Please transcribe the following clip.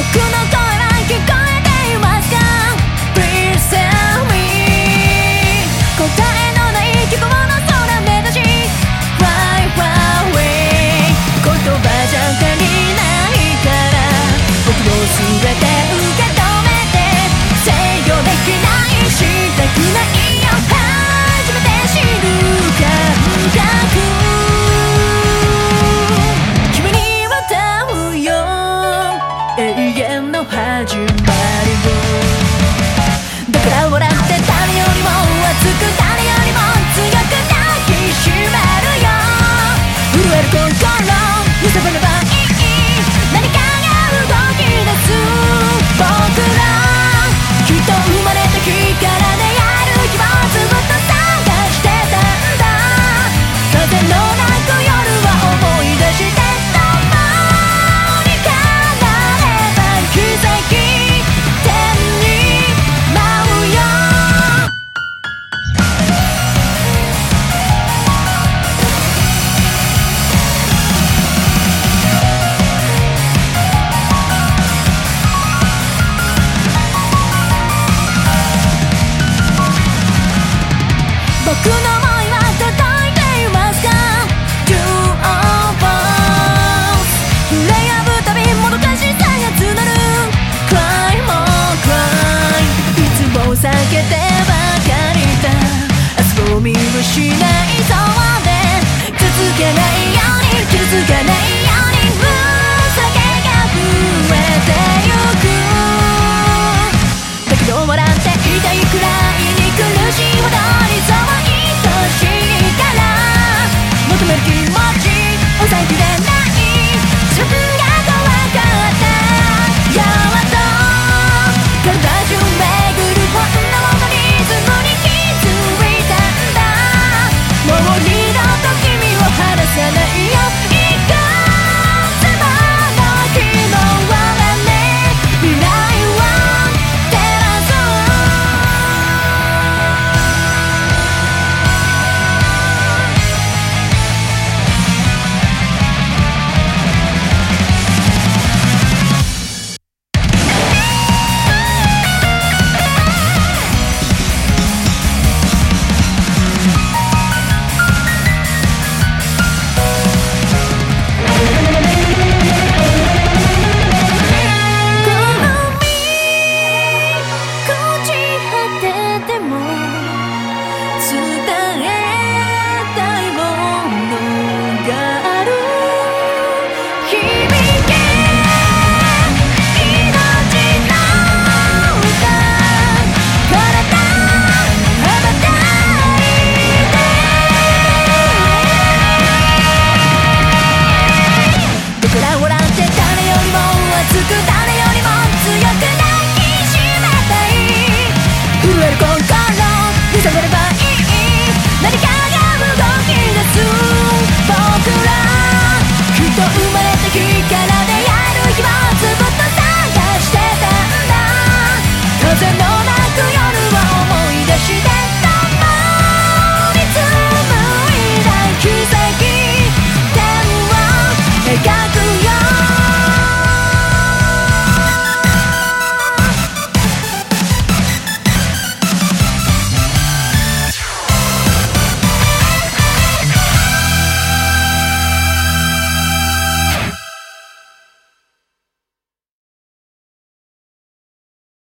僕のう